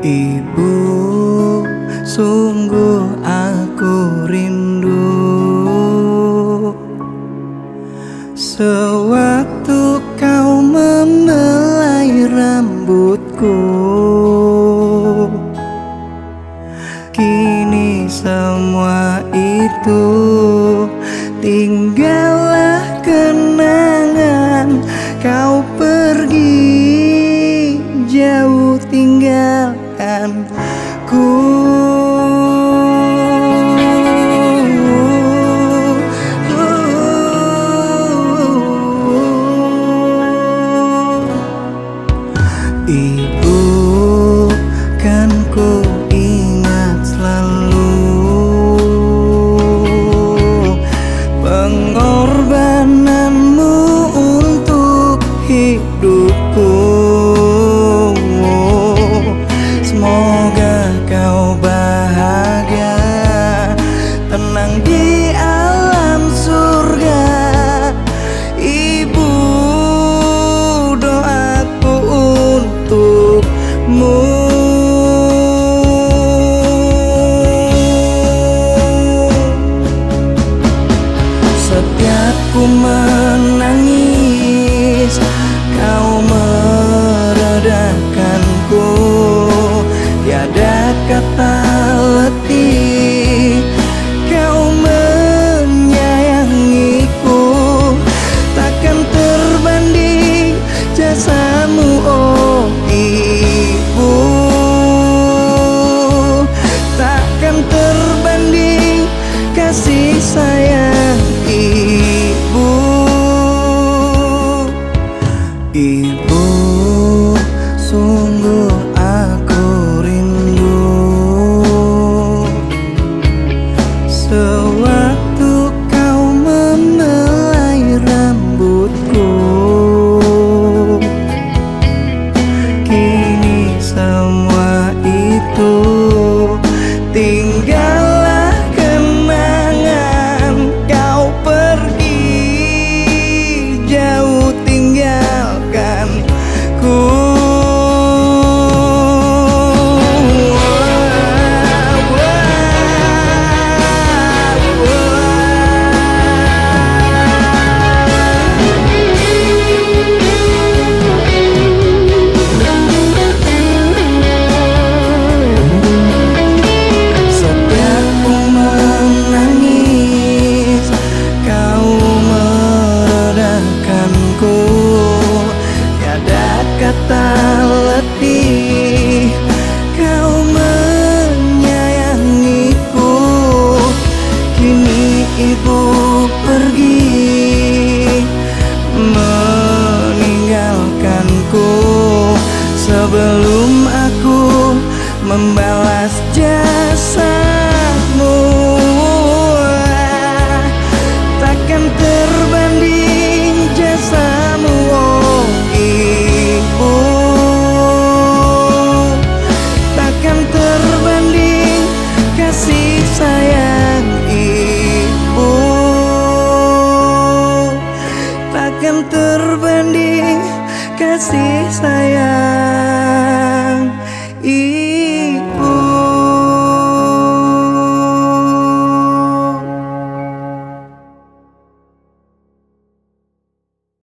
Ibu sungguh aku rindu. Sewaktu kau membelai rambutku Kini semua itu tinggallah kenal Ku, Ibu kan ku ingin away membalas jasamu. Takkan terbanding jasamu oh ibu. Takkan terbanding kasih sayang ibu. Takkan terbanding kasih sayang